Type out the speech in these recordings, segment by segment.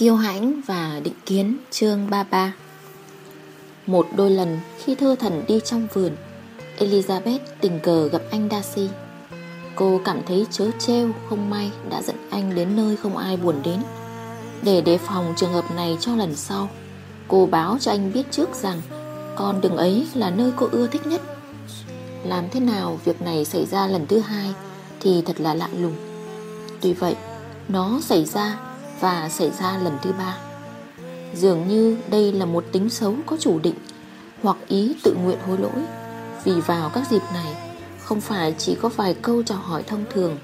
Kiêu hãnh và định kiến, chương 33 Một đôi lần khi thơ thần đi trong vườn, Elizabeth tình cờ gặp anh Darcy. Cô cảm thấy chớ trêu, không may đã dẫn anh đến nơi không ai buồn đến. Để đề phòng trường hợp này cho lần sau, Cô báo cho anh biết trước rằng Con đường ấy là nơi cô ưa thích nhất. Làm thế nào việc này xảy ra lần thứ hai Thì thật là lạ lùng. Tuy vậy, Nó xảy ra và xảy ra lần thứ ba. Dường như đây là một tính xấu có chủ định, Hoặc ý tự nguyện hối lỗi. Vì vào các dịp này, Không phải chỉ có vài câu chào hỏi thông thường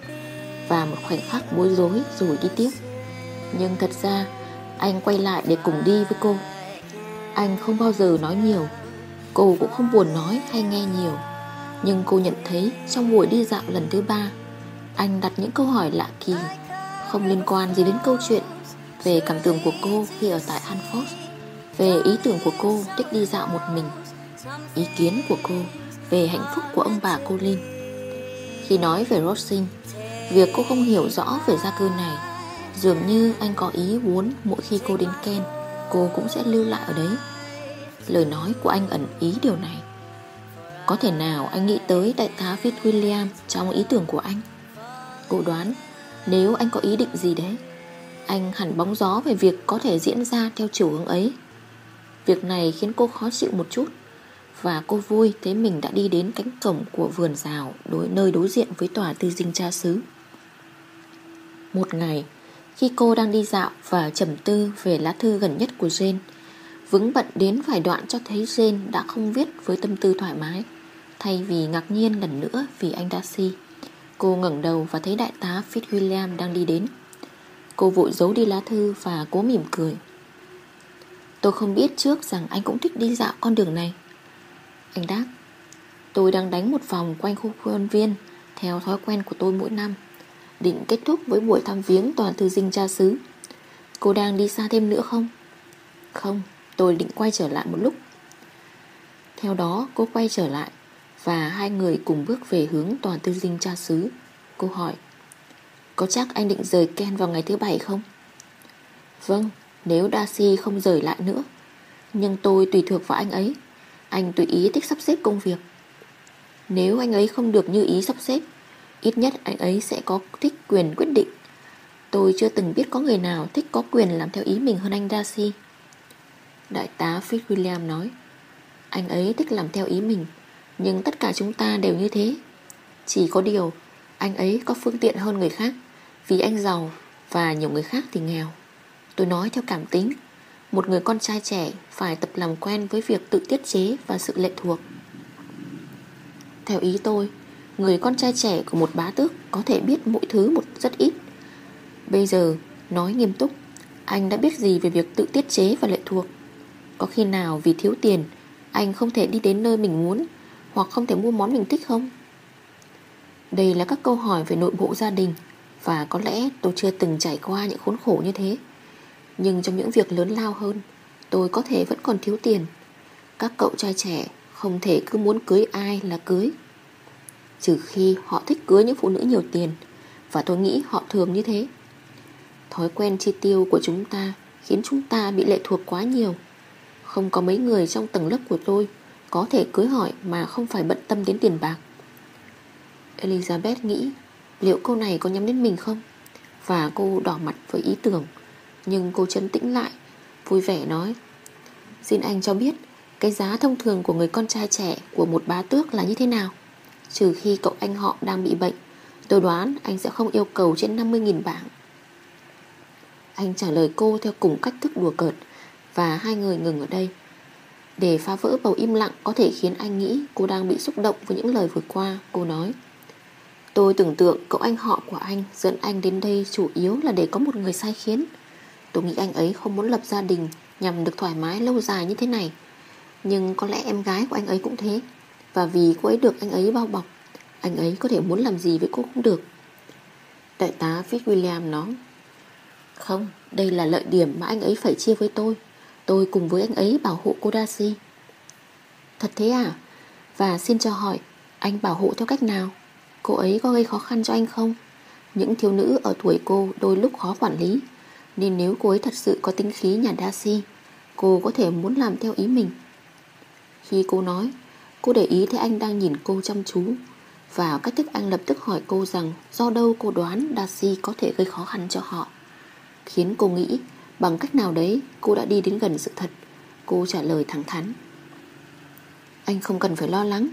Và một khoảnh khắc bối rối rồi đi tiếp. Nhưng thật ra, Anh quay lại để cùng đi với cô. Anh không bao giờ nói nhiều. Cô cũng không buồn nói hay nghe nhiều. Nhưng cô nhận thấy Trong buổi đi dạo lần thứ ba, Anh đặt những câu hỏi lạ kỳ, không liên quan gì đến câu chuyện về cảm tưởng của cô khi ở tại Hanford, về ý tưởng của cô thích đi dạo một mình, ý kiến của cô về hạnh phúc của ông bà cô Linh. Khi nói về Rossing, việc cô không hiểu rõ về gia cư này, dường như anh có ý muốn mỗi khi cô đến Ken, cô cũng sẽ lưu lại ở đấy. Lời nói của anh ẩn ý điều này. Có thể nào anh nghĩ tới đại tá Fitzwilliam trong ý tưởng của anh? Cô đoán nếu anh có ý định gì đấy anh hẳn bóng gió về việc có thể diễn ra theo chiều hướng ấy. Việc này khiến cô khó chịu một chút, Và cô vui thấy mình đã đi đến cánh cổng của vườn rào đối, Nơi đối diện với tòa tư dinh cha xứ. Một ngày, Khi cô đang đi dạo và trầm tư về lá thư gần nhất của Jane, Vững bận đến vài đoạn cho thấy Jane đã không viết với tâm tư thoải mái, Thay vì ngạc nhiên lần nữa vì anh Darcy Cô ngẩng đầu và thấy đại tá Fitzwilliam đang đi đến. Cô vội giấu đi lá thư và cố mỉm cười. Tôi không biết trước rằng anh cũng thích đi dạo con đường này. Anh đáp Tôi đang đánh một vòng quanh khu khuôn viên Theo thói quen của tôi mỗi năm Định kết thúc với buổi thăm viếng toàn thư dinh cha xứ. Cô đang đi xa thêm nữa không? Không, tôi định quay trở lại một lúc. Theo đó cô quay trở lại và hai người cùng bước về hướng toàn tư dinh cha xứ. Cô hỏi có chắc anh định rời Ken vào ngày thứ bảy không? Vâng, nếu Darcy không rời lại nữa. Nhưng tôi tùy thuộc vào anh ấy. Anh tùy ý thích sắp xếp công việc. Nếu anh ấy không được như ý sắp xếp Ít nhất anh ấy sẽ có thích quyền quyết định. Tôi chưa từng biết có người nào thích có quyền làm theo ý mình hơn anh Darcy. Đại tá Fitzwilliam nói Anh ấy thích làm theo ý mình nhưng tất cả chúng ta đều như thế. Chỉ có điều Anh ấy có phương tiện hơn người khác. Vì anh giàu Và nhiều người khác thì nghèo. Tôi nói theo cảm tính. Một người con trai trẻ phải tập làm quen với việc tự tiết chế và sự lệ thuộc. Theo ý tôi, Người con trai trẻ của một bá tước Có thể biết mỗi thứ một rất ít. Bây giờ, nói nghiêm túc, Anh đã biết gì về việc tự tiết chế và lệ thuộc? Có khi nào vì thiếu tiền, Anh không thể đi đến nơi mình muốn hoặc không thể mua món mình thích không? Đây là các câu hỏi về nội bộ gia đình và có lẽ tôi chưa từng trải qua những khốn khổ như thế. Nhưng trong những việc lớn lao hơn, tôi có thể vẫn còn thiếu tiền. Các cậu trai trẻ không thể cứ muốn cưới ai là cưới. Trừ khi họ thích cưới những phụ nữ nhiều tiền và tôi nghĩ họ thường như thế. Thói quen chi tiêu của chúng ta khiến chúng ta bị lệ thuộc quá nhiều. Không có mấy người trong tầng lớp của tôi có thể cưới hỏi mà không phải bận tâm đến tiền bạc Elizabeth nghĩ Liệu câu này có nhắm đến mình không? Và cô đỏ mặt với ý tưởng. Nhưng cô chấn tĩnh lại, Vui vẻ nói, Xin anh cho biết, Cái giá thông thường của người con trai trẻ Của một bá tước là như thế nào? Trừ khi cậu anh họ đang bị bệnh, Tôi đoán anh sẽ không yêu cầu trên 50.000 bảng. Anh trả lời cô theo cùng cách thức đùa cợt, Và hai người ngừng ở đây. Để phá vỡ bầu im lặng có thể khiến anh nghĩ cô đang bị xúc động với những lời vừa qua, Cô nói Tôi tưởng tượng cậu anh họ của anh dẫn anh đến đây chủ yếu là để có một người sai khiến. Tôi nghĩ anh ấy không muốn lập gia đình nhằm được thoải mái lâu dài như thế này. Nhưng có lẽ em gái của anh ấy cũng thế. Và vì cô ấy được anh ấy bao bọc Anh ấy có thể muốn làm gì với cô cũng được. Đại tá Fitzwilliam nói Không, đây là lợi điểm mà anh ấy phải chia với tôi. Tôi cùng với anh ấy bảo hộ cô Darcy. Thật thế à? Và xin cho hỏi Anh bảo hộ theo cách nào? Cô ấy có gây khó khăn cho anh không? Những thiếu nữ ở tuổi cô đôi lúc khó quản lý, Nên nếu cô ấy thật sự có tính khí nhà Darcy, Cô có thể muốn làm theo ý mình. Khi cô nói, Cô để ý thấy anh đang nhìn cô chăm chú, Và cách thức anh lập tức hỏi cô rằng Do đâu cô đoán Darcy có thể gây khó khăn cho họ. Khiến cô nghĩ, Bằng cách nào đấy cô đã đi đến gần sự thật, Cô trả lời thẳng thắn. Anh không cần phải lo lắng,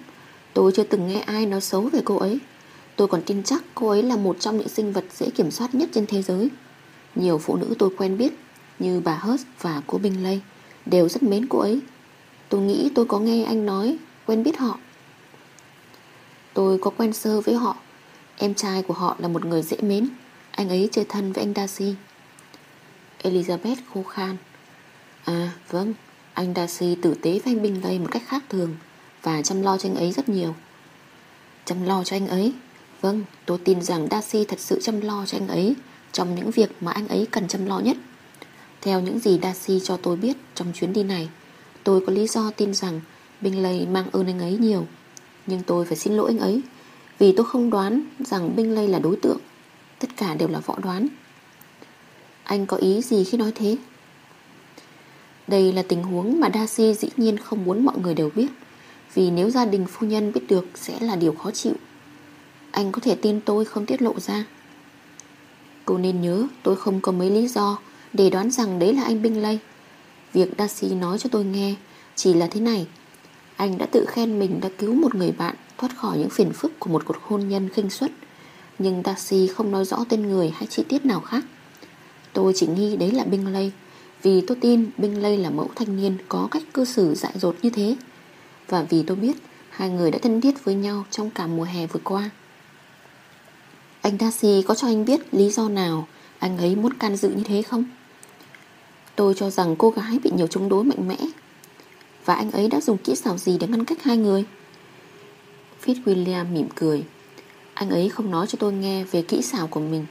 Tôi chưa từng nghe ai nói xấu về cô ấy. Tôi còn tin chắc cô ấy là một trong những sinh vật dễ kiểm soát nhất trên thế giới. Nhiều phụ nữ tôi quen biết, Như bà Hurst và cô Bingley, Đều rất mến cô ấy. Tôi nghĩ tôi có nghe anh nói, Quen biết họ. Tôi có quen sơ với họ. Em trai của họ là một người dễ mến. Anh ấy chơi thân với anh Darcy. Elizabeth khô khan. À vâng Anh Darcy tử tế với anh Bingley một cách khác thường Và chăm lo cho anh ấy rất nhiều. Chăm lo cho anh ấy? Vâng tôi tin rằng Darcy thật sự chăm lo cho anh ấy, Trong những việc mà anh ấy cần chăm lo nhất. Theo những gì Darcy cho tôi biết Trong chuyến đi này, Tôi có lý do tin rằng Bingley mang ơn anh ấy nhiều. Nhưng tôi phải xin lỗi anh ấy, Vì tôi không đoán rằng Bingley là đối tượng. Tất cả đều là võ đoán. Anh có ý gì khi nói thế? Đây là tình huống mà Darcy dĩ nhiên không muốn mọi người đều biết, Vì nếu gia đình phu nhân biết được Sẽ là điều khó chịu. Anh có thể tin tôi không tiết lộ ra? Cô nên nhớ tôi không có mấy lý do Để đoán rằng đấy là anh binh lây. Việc Darcy nói cho tôi nghe Chỉ là thế này. Anh đã tự khen mình đã cứu một người bạn Thoát khỏi những phiền phức của một cuộc hôn nhân khinh suất. Nhưng Darcy không nói rõ tên người hay chi tiết nào khác. Tôi chỉ nghi đấy là binh lây, Vì tôi tin binh lây là mẫu thanh niên Có cách cư xử dại dột như thế. Và vì tôi biết Hai người đã thân thiết với nhau Trong cả mùa hè vừa qua. Anh Darcy có cho anh biết lý do nào Anh ấy muốn can dự như thế không? Tôi cho rằng cô gái bị nhiều chống đối mạnh mẽ. Và anh ấy đã dùng kỹ xảo gì để ngăn cách hai người? Fitzwilliam mỉm cười. Anh ấy không nói cho tôi nghe về kỹ xảo của mình.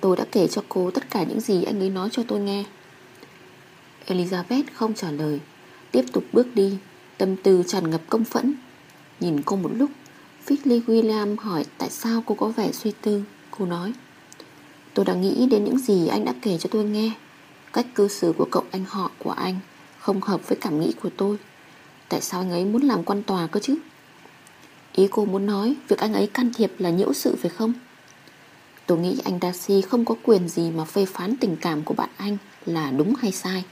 Tôi đã kể cho cô tất cả những gì anh ấy nói cho tôi nghe. Elizabeth không trả lời. Tiếp tục bước đi, Tâm tư tràn ngập công phẫn. Nhìn cô một lúc Fitzwilliam hỏi tại sao cô có vẻ suy tư. Cô nói, Tôi đã nghĩ đến những gì anh đã kể cho tôi nghe. Cách cư xử của cậu anh họ của anh Không hợp với cảm nghĩ của tôi. Tại sao anh ấy muốn làm quan tòa cơ chứ? Ý cô muốn nói, Việc anh ấy can thiệp là nhiễu sự phải không? Tôi nghĩ anh Darcy không có quyền gì Mà phê phán tình cảm của bạn anh Là đúng hay sai,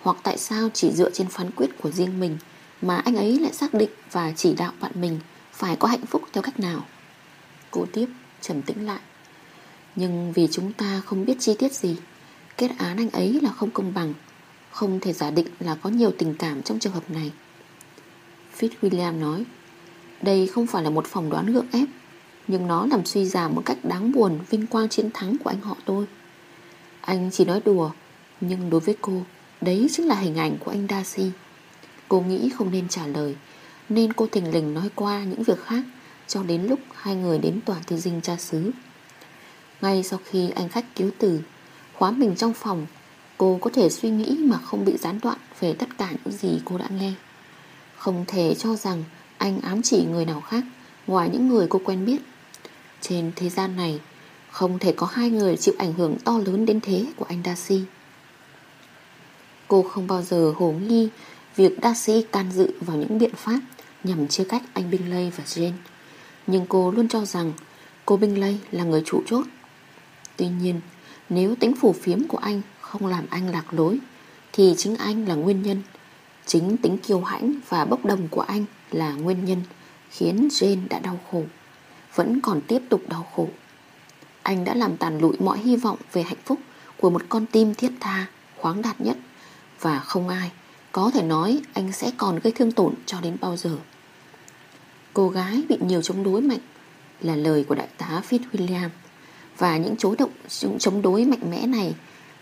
Hoặc tại sao chỉ dựa trên phán quyết của riêng mình Mà anh ấy lại xác định Và chỉ đạo bạn mình phải có hạnh phúc theo cách nào? Cô tiếp, trầm tĩnh lại. Nhưng vì chúng ta không biết chi tiết gì, Kết án anh ấy là không công bằng, Không thể giả định là có nhiều tình cảm trong trường hợp này. Fitzwilliam nói, Đây không phải là một phỏng đoán gượng ép, Nhưng nó làm suy giảm một cách đáng buồn Vinh quang chiến thắng của anh họ tôi. Anh chỉ nói đùa, Nhưng đối với cô, Đấy chính là hình ảnh của anh Darcy. Cô nghĩ không nên trả lời nên cô thình lình nói qua những việc khác, Cho đến lúc hai người đến tòa thư dinh Cha xứ. Ngay sau khi anh khách cứu từ Khóa mình trong phòng, Cô có thể suy nghĩ mà không bị gián đoạn Về tất cả những gì cô đã nghe. Không thể cho rằng Anh ám chỉ người nào khác Ngoài những người cô quen biết. Trên thế gian này, Không thể có hai người chịu ảnh hưởng to lớn đến thế Của anh Darcy Cô không bao giờ hồ nghi Việc Darcy can dự vào những biện pháp Nhằm chia cách anh Bingley và Jane. Nhưng cô luôn cho rằng Cô Bingley là người chủ chốt. Tuy nhiên, nếu tính phủ phiếm của anh không làm anh lạc lối, Thì chính anh là nguyên nhân. Chính tính kiêu hãnh và bốc đồng của anh là nguyên nhân Khiến Jane đã đau khổ, Vẫn còn tiếp tục đau khổ. Anh đã làm tàn lụi mọi hy vọng về hạnh phúc Của một con tim thiết tha, Khoáng đạt nhất Và không ai có thể nói anh sẽ còn gây thương tổn cho đến bao giờ. Cô gái bị nhiều chống đối mạnh Là lời của đại tá Fitzwilliam. Và những chối động chống đối mạnh mẽ này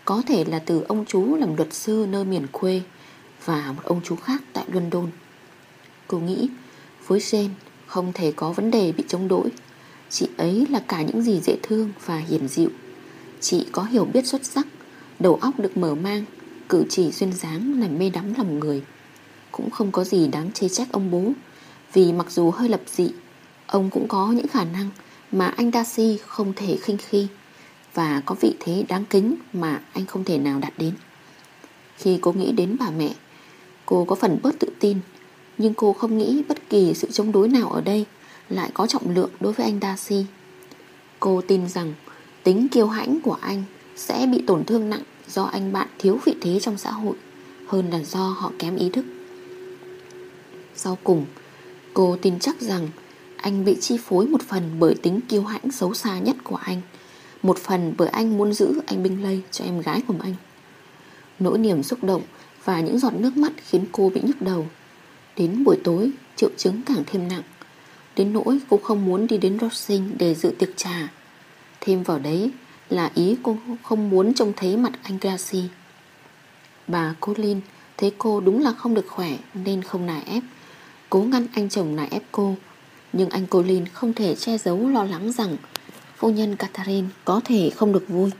Có thể là từ ông chú làm luật sư nơi miền quê Và một ông chú khác tại London. Cô nghĩ với Jane không thể có vấn đề bị chống đối. Chị ấy là cả những gì dễ thương và hiền dịu. Chị có hiểu biết xuất sắc, Đầu óc được mở mang Cử chỉ duyên dáng làm mê đắm lòng người. Cũng không có gì đáng chê trách ông bố, Vì mặc dù hơi lập dị, Ông cũng có những khả năng mà anh Darcy không thể khinh khi, Và có vị thế đáng kính mà anh không thể nào đạt đến. Khi cô nghĩ đến bà mẹ, Cô có phần bớt tự tin, Nhưng cô không nghĩ bất kỳ sự chống đối nào ở đây Lại có trọng lượng đối với anh Darcy Cô tin rằng tính kiêu hãnh của anh sẽ bị tổn thương nặng do anh bạn thiếu vị thế trong xã hội hơn là do họ kém ý thức. Sau cùng, cô tin chắc rằng anh bị chi phối một phần bởi tính kiêu hãnh xấu xa nhất của anh, một phần bởi anh muốn giữ anh binh lây cho em gái của anh. Nỗi niềm xúc động và những giọt nước mắt khiến cô bị nhức đầu. Đến buổi tối, triệu chứng càng thêm nặng. Đến nỗi cô không muốn đi đến Rossing để dự tiệc trà. Thêm vào đấy là ý cô không muốn trông thấy mặt anh Gracie. Bà Colin thấy cô đúng là không được khỏe nên không nài ép, cố ngăn anh chồng nài ép cô. Nhưng anh Colin không thể che giấu lo lắng rằng phu nhân Catherine có thể không được vui.